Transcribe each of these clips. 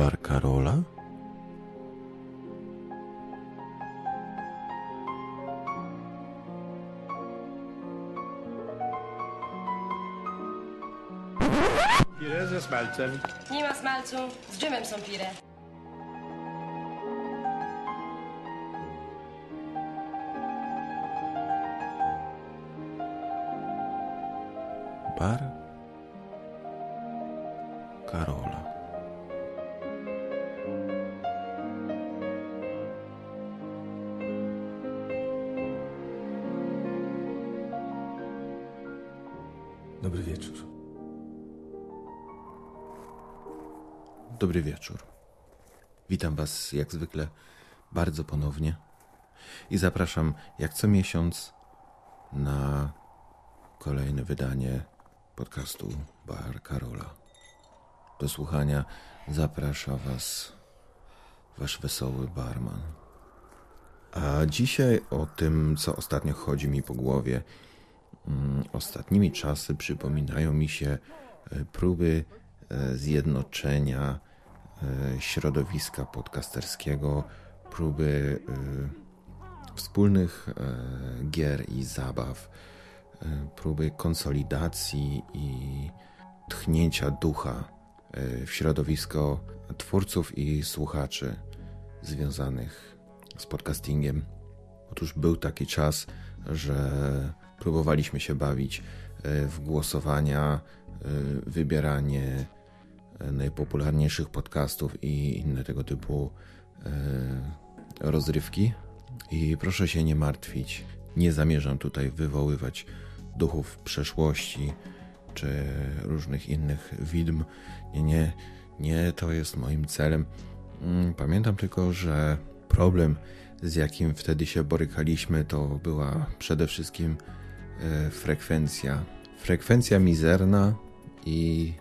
Bar Karola? Pire ze smalcem. Nie ma smalcu, z dżemem są pire. Dobry wieczór. Dobry wieczór. Witam Was jak zwykle bardzo ponownie i zapraszam jak co miesiąc na kolejne wydanie podcastu Bar Karola. Do słuchania zaprasza Was Wasz wesoły barman. A dzisiaj o tym, co ostatnio chodzi mi po głowie. Mm, Ostatnimi czasy przypominają mi się e, próby e, zjednoczenia e, środowiska podcasterskiego, próby wspólnych gier i zabaw, próby konsolidacji i tchnięcia ducha w środowisko twórców i słuchaczy związanych z podcastingiem. Otóż był taki czas, że próbowaliśmy się bawić e, w głosowania, e, wybieranie e, najpopularniejszych podcastów i inne tego typu rozrywki. I proszę się nie martwić, nie zamierzam tutaj wywoływać duchów przeszłości czy różnych innych widm. Nie, nie, nie to jest moim celem. Mm, Pamiętam tylko, że problem, z jakim wtedy się borykaliśmy, to była przede wszystkim frekwencja. Frekwencja mizerna i,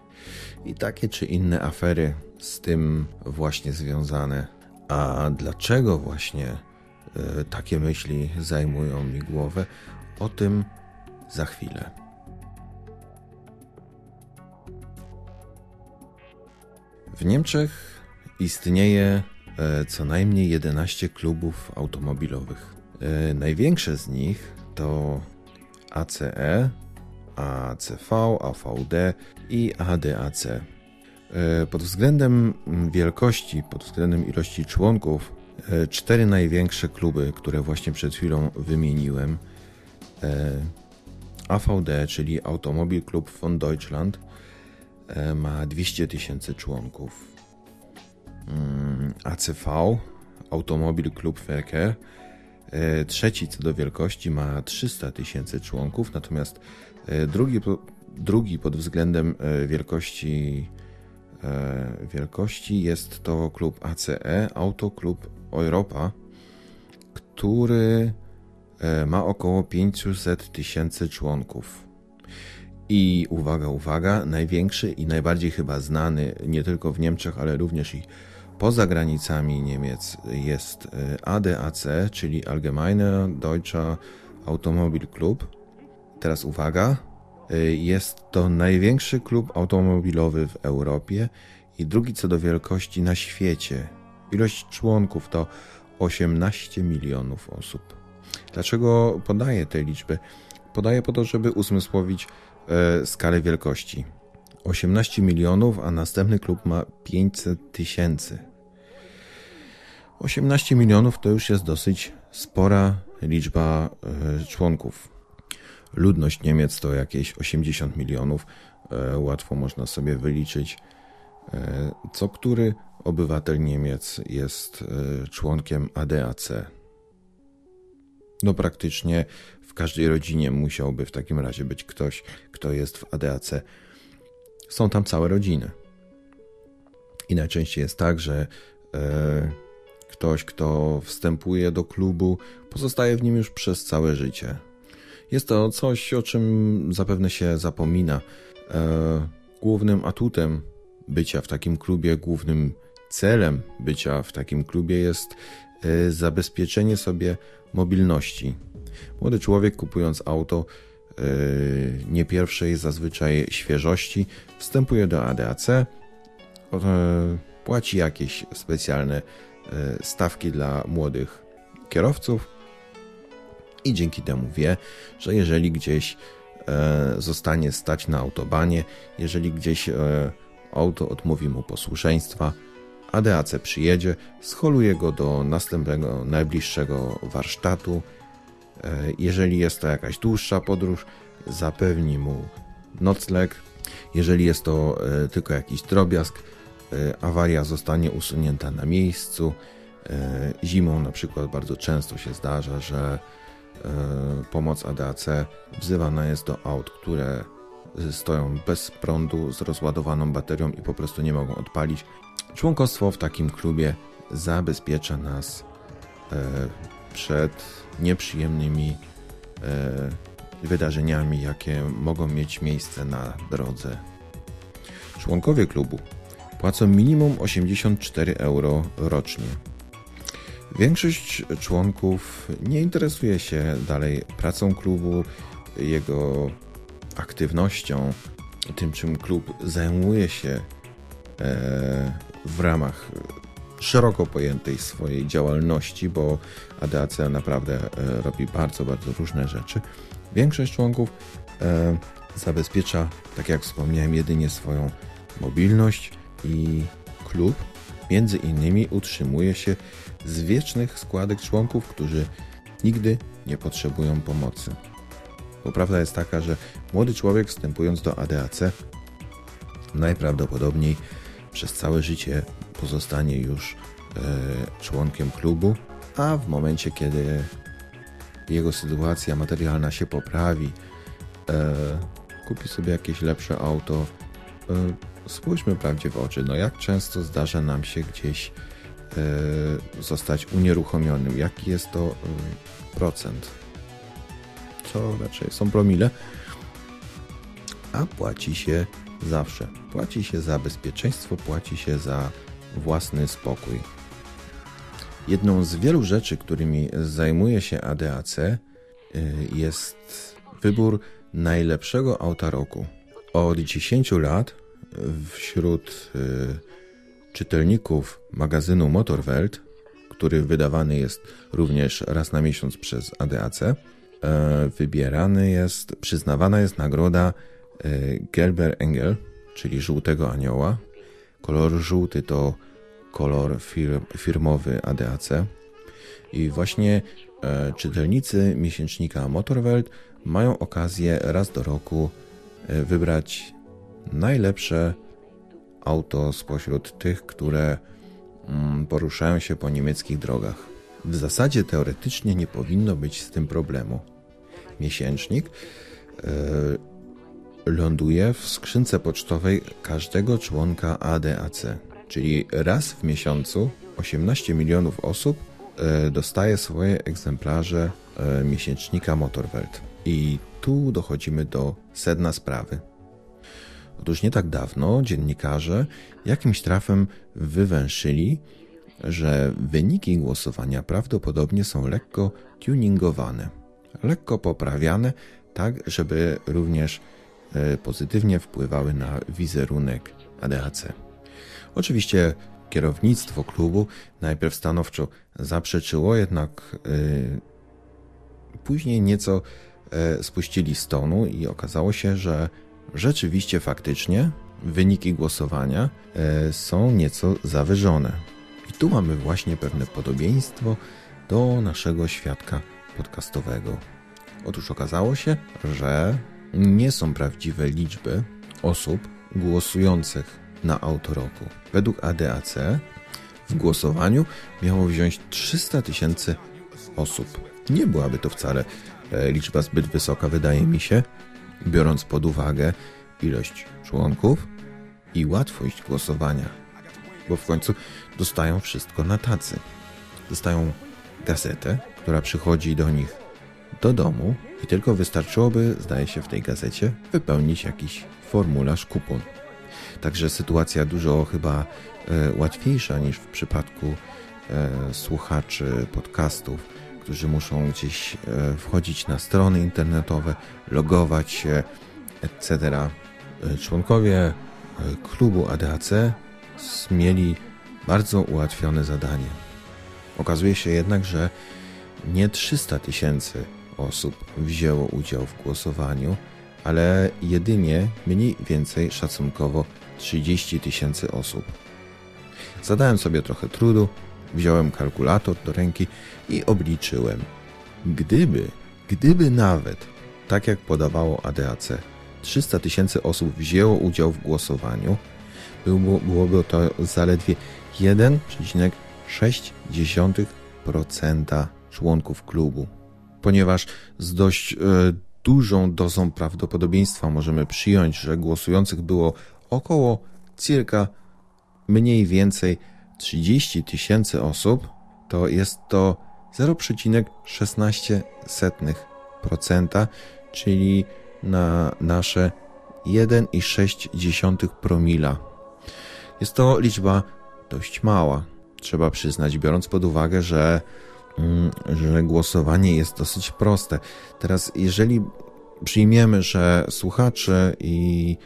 i takie czy inne afery z tym właśnie związane. A dlaczego właśnie e, takie myśli zajmują mi głowę? O tym za chwilę. W Niemczech istnieje e, co najmniej 11 klubów automobilowych. E, Największe z nich to ACE, ACV, AVD i ADAC. E, Pod względem mm, wielkości, pod względem ilości członków, e, cztery największe kluby, które właśnie przed chwilą wymieniłem, e, AVD, czyli Automobil Club von Deutschland, ma 200 tysięcy członków. Mm, ACV, Automobil Club Verkehr, e, trzeci co do wielkości ma 300 tysięcy członków, natomiast e, drugi, drugi pod względem e, wielkości e, wielkości jest to klub ACE, Auto Club Europa, który e, ma około 500 tysięcy członków. I uwaga, uwaga, największy i najbardziej chyba znany nie tylko w Niemczech, ale również i poza granicami Niemiec jest e, ADAC, czyli Allgemeine Deutscher Automobil Club. Teraz uwaga, e, jest to największy klub automobilowy w Europie i drugi co do wielkości na świecie. Ilość członków to 18 milionów osób. Dlaczego podaję te liczby? Podaję po to, żeby uzmysłowić e, skalę wielkości. 18 milionów, a następny klub ma 500 tysięcy. 18 milionów to już jest dosyć spora liczba e, członków. Ludność Niemiec to jakieś 80 milionów. E, łatwo można sobie wyliczyć, e, co który obywatel Niemiec jest członkiem ADAC. No praktycznie w każdej rodzinie musiałby w takim razie być ktoś, kto jest w ADAC. Są tam całe rodziny. I najczęściej jest tak, że e, ktoś, kto wstępuje do klubu, pozostaje w nim już przez całe życie. Jest to coś, o czym zapewne się zapomina. E, głównym atutem bycia w takim klubie, głównym celem bycia w takim klubie jest e, zabezpieczenie sobie mobilności. Młody człowiek kupując auto nie pierwszej zazwyczaj świeżości wstępuje do ADAC, e, płaci jakieś specjalne e, stawki dla młodych kierowców i dzięki temu wie, że jeżeli gdzieś e, zostanie stać na autobanie, jeżeli gdzieś auto odmówi mu posłuszeństwa, ADAC przyjedzie, scholuje go do następnego, najbliższego warsztatu. Jeżeli jest to jakaś dłuższa podróż, zapewni mu nocleg. Jeżeli jest to e, tylko jakiś drobiazg, e, awaria zostanie usunięta na miejscu. E, zimą na przykład bardzo często się zdarza, że pomoc ADAC wzywana jest do aut, które stoją bez prądu z rozładowaną baterią i po prostu nie mogą odpalić. Członkostwo w takim klubie zabezpiecza nas przed nieprzyjemnymi wydarzeniami, jakie mogą mieć miejsce na drodze. Członkowie klubu płacą minimum 84 euro rocznie. Większość członków nie interesuje się dalej pracą klubu, jego aktywnością, tym czym klub zajmuje się e, w ramach szeroko pojętej swojej działalności, bo ADAC naprawdę e, robi bardzo, bardzo różne rzeczy. Większość członków e, zabezpiecza, tak jak wspomniałem, jedynie swoją mobilność i klub między innymi utrzymuje się z wiecznych składek członków, którzy nigdy nie potrzebują pomocy. Bo prawda jest taka, że młody człowiek wstępując do ADAC najprawdopodobniej przez całe życie pozostanie już e, członkiem klubu, a w momencie, kiedy jego sytuacja materialna się poprawi, e, kupi sobie jakieś lepsze auto, e, spójrzmy prawdzie w oczy. No jak często zdarza nam się gdzieś zostać unieruchomionym? Jaki jest to procent? Co raczej są promile? A płaci się zawsze. Płaci się za bezpieczeństwo, płaci się za własny spokój. Jedną z wielu rzeczy, którymi zajmuje się ADAC, y, jest wybór najlepszego auta roku. Od 10 lat wśród y, czytelników magazynu Motorwelt, który wydawany jest również raz na miesiąc przez ADAC, y, wybierany jest, przyznawana jest nagroda Gelber Engel, czyli żółtego anioła. Kolor żółty to kolor firm, firmowy ADAC. I właśnie e, czytelnicy miesięcznika Motorwelt mają okazję raz do roku e, wybrać najlepsze auto spośród tych, które mm, poruszają się po niemieckich drogach. W zasadzie teoretycznie nie powinno być z tym problemu. Miesięcznik e, ląduje w skrzynce pocztowej każdego członka ADAC czyli raz w miesiącu 18 milionów osób e, dostaje swoje egzemplarze e, miesięcznika Motorwelt. I tu dochodzimy do sedna sprawy. Otóż nie tak dawno dziennikarze jakimś trafem wywęszyli, że wyniki głosowania prawdopodobnie są lekko tuningowane, lekko poprawiane, tak żeby również pozytywnie wpływały na wizerunek ADAC. Oczywiście kierownictwo klubu najpierw stanowczo zaprzeczyło, jednak yy, później nieco yy, spuścili z tonu i okazało się, że rzeczywiście faktycznie wyniki głosowania są nieco zawyżone. I tu mamy właśnie pewne podobieństwo do naszego świadka podcastowego. Otóż okazało się, że nie są prawdziwe liczby osób głosujących na auto roku. Według ADAC w głosowaniu miało wziąć 300 tysięcy osób. Nie byłaby to wcale e, liczba zbyt wysoka, wydaje mi się, biorąc pod uwagę ilość członków i łatwość głosowania, bo w końcu dostają wszystko na tacy. Dostają gazetę, która przychodzi do nich do domu i tylko wystarczyłoby, zdaje się, w tej gazecie wypełnić jakiś formularz kupon. Także sytuacja dużo chyba e, łatwiejsza niż w przypadku e, słuchaczy podcastów, którzy muszą gdzieś e, wchodzić na strony internetowe, logować się, etc. Członkowie klubu ADAC mieli bardzo ułatwione zadanie. Okazuje się jednak, że nie 300 tysięcy osób wzięło udział w głosowaniu, ale jedynie mniej więcej szacunkowo 30 tysięcy osób. Zadałem sobie trochę trudu, wziąłem kalkulator do ręki i obliczyłem. Gdyby, gdyby nawet, tak jak podawało ADAC, 300 tysięcy osób wzięło udział w głosowaniu, byłoby to zaledwie 1,6% członków klubu. Ponieważ z dość e, dużą dozą prawdopodobieństwa możemy przyjąć, że głosujących było około circa mniej więcej 30 tysięcy osób, to jest to 0,16%, czyli na nasze 1,6 promila. Jest to liczba dość mała, trzeba przyznać, biorąc pod uwagę, że, że głosowanie jest dosyć proste. Teraz, jeżeli przyjmiemy, że słuchacze i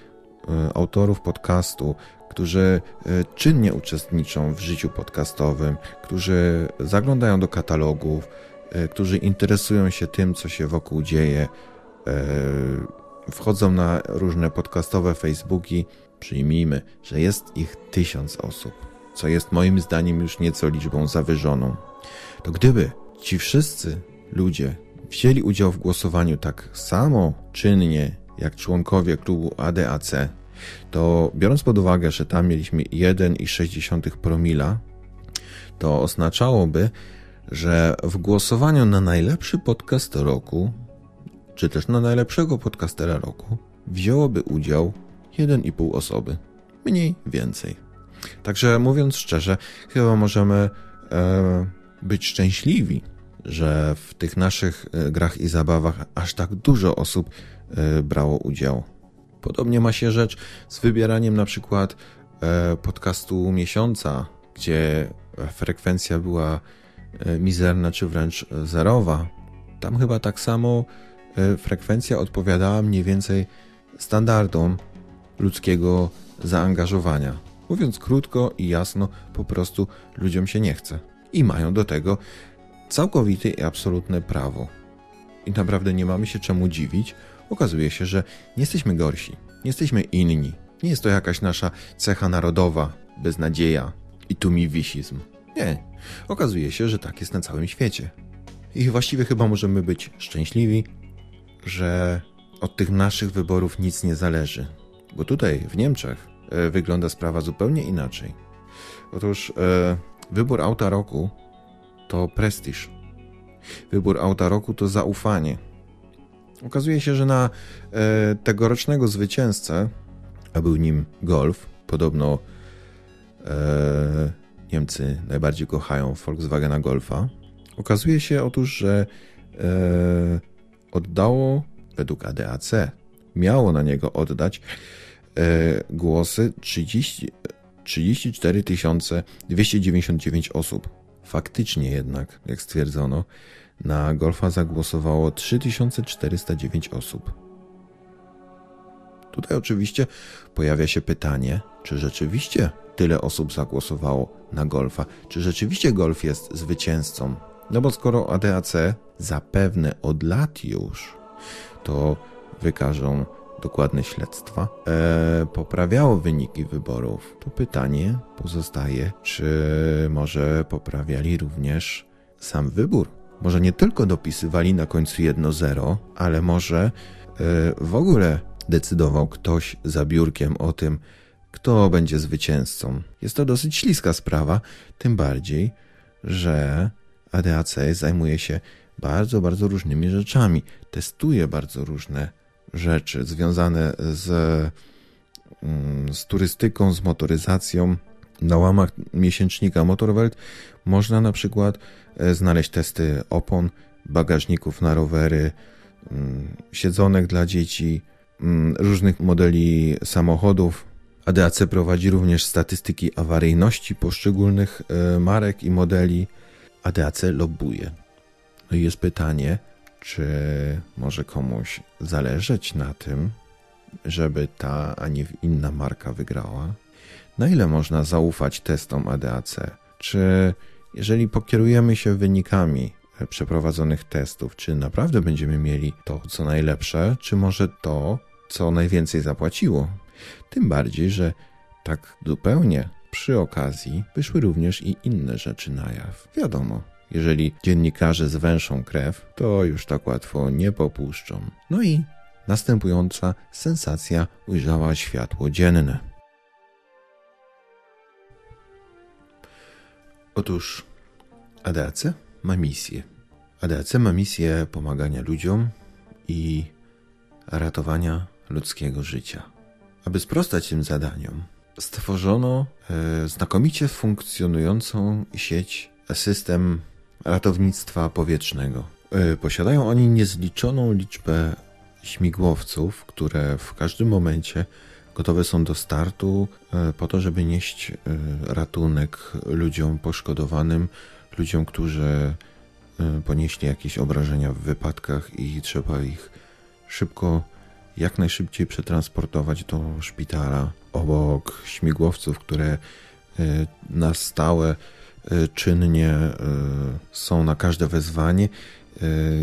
e, autorów podcastu, którzy e, czynnie uczestniczą w życiu podcastowym, którzy zaglądają do katalogów, e, którzy interesują się tym, co się wokół dzieje, wchodzą na różne podcastowe Facebooki, przyjmijmy, że jest ich tysiąc osób, co jest moim zdaniem już nieco liczbą zawyżoną. To gdyby ci wszyscy ludzie wzięli udział w głosowaniu tak samo czynnie jak członkowie klubu ADAC, to biorąc pod uwagę, że tam mieliśmy 1,6 promila, to oznaczałoby, że w głosowaniu na najlepszy podcast roku czy też na najlepszego podcastera roku wzięłoby udział 1,5 osoby. Mniej więcej. Także mówiąc szczerze, chyba możemy e, być szczęśliwi, że w tych naszych e, grach i zabawach aż tak dużo osób e, brało udział. Podobnie ma się rzecz z wybieraniem na przykład e, podcastu miesiąca, gdzie frekwencja była mizerna czy wręcz zerowa. Tam chyba tak samo frekwencja odpowiadała mniej więcej standardom ludzkiego zaangażowania. Mówiąc krótko i jasno, po prostu ludziom się nie chce. I mają do tego całkowite i absolutne prawo. I naprawdę nie mamy się czemu dziwić. Okazuje się, że nie jesteśmy gorsi, nie jesteśmy inni. Nie jest to jakaś nasza cecha narodowa, beznadzieja i tumiwisizm. Nie. Okazuje się, że tak jest na całym świecie. I właściwie chyba możemy być szczęśliwi, że od tych naszych wyborów nic nie zależy. Bo tutaj, w Niemczech, e, wygląda sprawa zupełnie inaczej. Otóż e, wybór auta roku to prestiż. Wybór auta roku to zaufanie. Okazuje się, że na e, tegorocznego zwycięzcę, a był nim Golf, podobno e, Niemcy najbardziej kochają Volkswagena Golfa. Okazuje się otóż, że e, oddało, według ADAC, miało na niego oddać e, głosy 30, 34 299 osób. Faktycznie jednak, jak stwierdzono, na golfa zagłosowało 3409 osób. Tutaj oczywiście pojawia się pytanie, czy rzeczywiście tyle osób zagłosowało na golfa, czy rzeczywiście golf jest zwycięzcą no bo skoro ADAC zapewne od lat już to wykażą dokładne śledztwa, e, poprawiało wyniki wyborów, to pytanie pozostaje, czy może poprawiali również sam wybór? Może nie tylko dopisywali na końcu 1-0, ale może e, w ogóle decydował ktoś za biurkiem o tym, kto będzie zwycięzcą. Jest to dosyć śliska sprawa, tym bardziej, że ADAC zajmuje się bardzo, bardzo różnymi rzeczami. Testuje bardzo różne rzeczy związane z, mm, z turystyką, z motoryzacją. Na łamach miesięcznika Motorwelt można na przykład e, znaleźć testy opon, bagażników na rowery, mm, siedzonek dla dzieci, mm, różnych modeli samochodów. ADAC prowadzi również statystyki awaryjności poszczególnych e, marek i modeli. ADAC lobbuje. No i jest pytanie, czy może komuś zależeć na tym, żeby ta, a nie inna marka wygrała? Na ile można zaufać testom ADAC? Czy jeżeli pokierujemy się wynikami przeprowadzonych testów, czy naprawdę będziemy mieli to, co najlepsze, czy może to, co najwięcej zapłaciło? Tym bardziej, że tak zupełnie przy okazji wyszły również i inne rzeczy na jaw. Wiadomo, jeżeli dziennikarze zwęszą krew, to już tak łatwo nie popuszczą. No i następująca sensacja ujrzała światło dzienne. Otóż ADAC ma misję. ADAC ma misję pomagania ludziom i ratowania ludzkiego życia. Aby sprostać tym zadaniom, stworzono e, znakomicie funkcjonującą sieć, system ratownictwa powietrznego. E, posiadają oni niezliczoną liczbę śmigłowców, które w każdym momencie gotowe są do startu e, po to, żeby nieść e, ratunek ludziom poszkodowanym, ludziom, którzy ponieśli jakieś obrażenia w wypadkach i trzeba ich szybko, jak najszybciej przetransportować do szpitala. Obok śmigłowców, które na stałe czynnie są na każde wezwanie,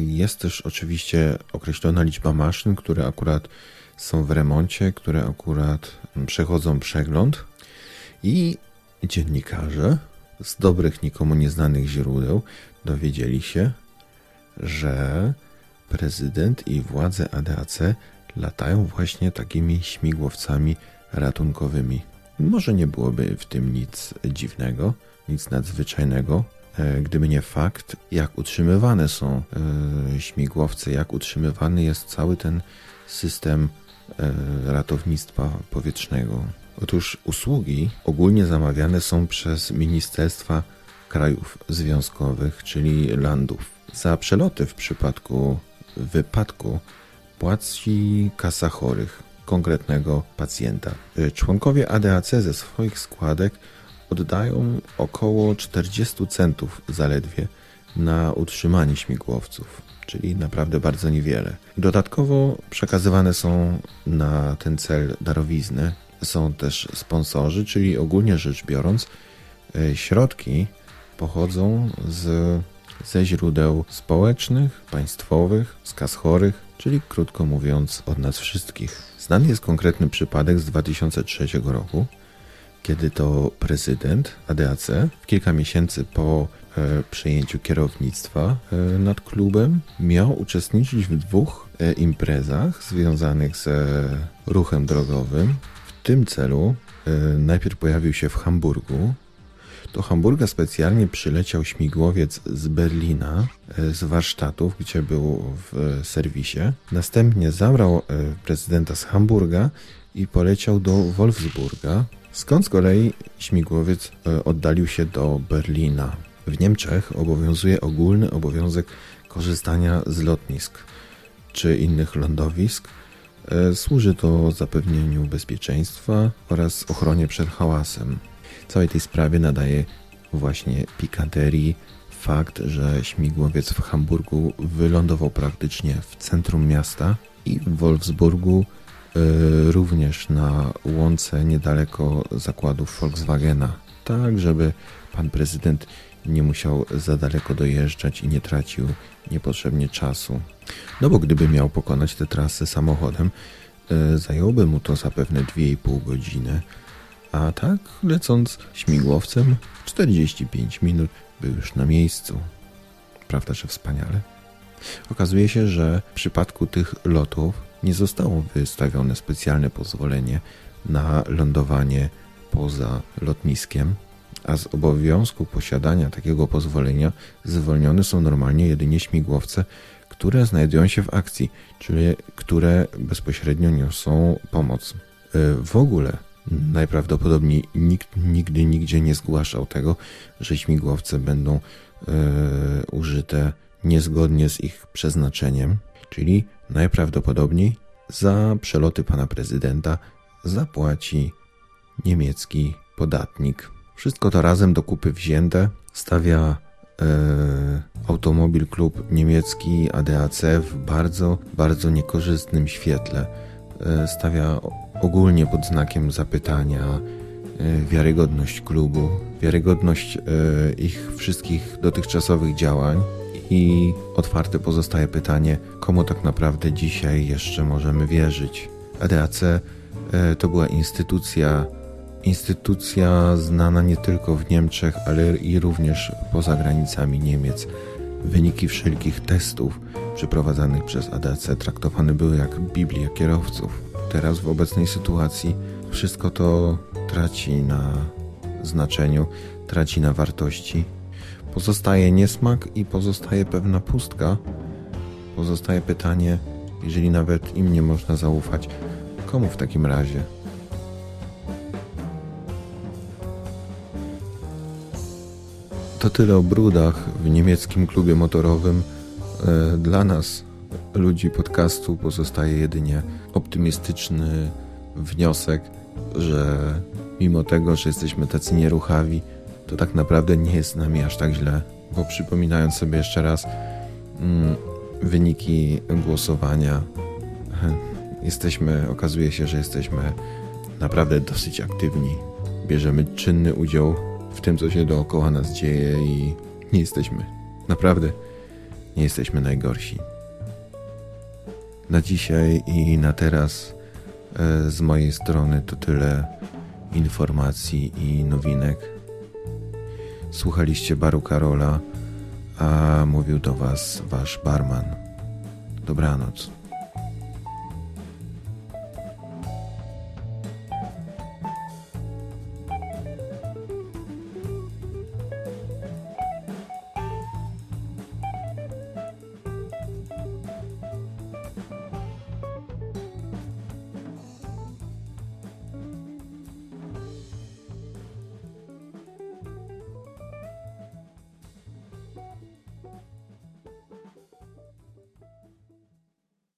jest też oczywiście określona liczba maszyn, które akurat są w remoncie, które akurat przechodzą przegląd i dziennikarze z dobrych, nikomu nieznanych źródeł dowiedzieli się, że prezydent i władze ADAC latają właśnie takimi śmigłowcami ratunkowymi. Może nie byłoby w tym nic dziwnego, nic nadzwyczajnego, e, gdyby nie fakt, jak utrzymywane są e, śmigłowce, jak utrzymywany jest cały ten system E, ratownictwa powietrznego. Otóż usługi ogólnie zamawiane są przez ministerstwa krajów związkowych, czyli landów. Za przeloty w przypadku wypadku płaci kasa chorych konkretnego pacjenta. Członkowie ADAC ze swoich składek oddają około 40 centów zaledwie na utrzymanie śmigłowców czyli naprawdę bardzo niewiele. Dodatkowo przekazywane są na ten cel darowizny. Są też sponsorzy, czyli ogólnie rzecz biorąc, e, środki pochodzą z, ze źródeł społecznych, państwowych, z kas chorych, czyli krótko mówiąc od nas wszystkich. Znany jest konkretny przypadek z 2003 roku, kiedy to prezydent ADAC w kilka miesięcy po E, przejęciu kierownictwa e, nad klubem, miał uczestniczyć w dwóch e, imprezach związanych z ruchem drogowym. W tym celu najpierw pojawił się w Hamburgu. Do Hamburga specjalnie przyleciał śmigłowiec z Berlina, z warsztatów, gdzie był w serwisie. Następnie zabrał prezydenta z Hamburga i poleciał do Wolfsburga, skąd z kolei śmigłowiec oddalił się do Berlina. W Niemczech obowiązuje ogólny obowiązek korzystania z lotnisk czy innych lądowisk. E, służy to zapewnieniu bezpieczeństwa oraz ochronie przed hałasem. Całej tej sprawie nadaje właśnie pikanterii fakt, że śmigłowiec w Hamburgu wylądował praktycznie w centrum miasta i w Wolfsburgu e, również na łące niedaleko zakładów Volkswagena, tak żeby pan prezydent nie musiał za daleko dojeżdżać i nie tracił niepotrzebnie czasu. No bo gdyby miał pokonać tę trasę samochodem, e, zajęłoby mu to zapewne 2,5 godziny, a tak lecąc śmigłowcem 45 minut był już na miejscu. Prawda, że wspaniale? Okazuje się, że w przypadku tych lotów nie zostało wystawione specjalne pozwolenie na lądowanie poza lotniskiem, a z obowiązku posiadania takiego pozwolenia zwolnione są normalnie jedynie śmigłowce, które znajdują się w akcji, czyli które bezpośrednio niosą pomoc. E, w ogóle najprawdopodobniej nikt nigdy nigdzie nie zgłaszał tego, że śmigłowce będą e, użyte niezgodnie z ich przeznaczeniem, czyli najprawdopodobniej za przeloty pana prezydenta zapłaci niemiecki podatnik. Wszystko to razem do kupy wzięte stawia e, automobil klub niemiecki ADAC w bardzo, bardzo niekorzystnym świetle. E, stawia ogólnie pod znakiem zapytania e, wiarygodność klubu, wiarygodność e, ich wszystkich dotychczasowych działań i otwarte pozostaje pytanie, komu tak naprawdę dzisiaj jeszcze możemy wierzyć. ADAC to była instytucja, instytucja znana nie tylko w Niemczech, ale i również poza granicami Niemiec. Wyniki wszelkich testów przeprowadzanych przez ADAC traktowane były jak Biblia kierowców. Teraz w obecnej sytuacji wszystko to traci na znaczeniu, traci na wartości. Pozostaje niesmak i pozostaje pewna pustka. Pozostaje pytanie, jeżeli nawet im nie można zaufać, komu w takim razie? To tyle o brudach w niemieckim klubie motorowym. E, dla nas, ludzi podcastu, pozostaje jedynie optymistyczny wniosek, że mimo tego, że jesteśmy tacy nieruchawi, to tak naprawdę nie jest z nami aż tak źle. Bo przypominając sobie jeszcze raz mm, wyniki głosowania, jesteśmy, okazuje się, że jesteśmy naprawdę dosyć aktywni. Bierzemy czynny udział w tym, co się dookoła nas dzieje i nie jesteśmy, naprawdę nie jesteśmy najgorsi. Na dzisiaj i na teraz e, z mojej strony to tyle informacji i nowinek. Słuchaliście baru Karola, a mówił do Was Wasz barman. Dobranoc.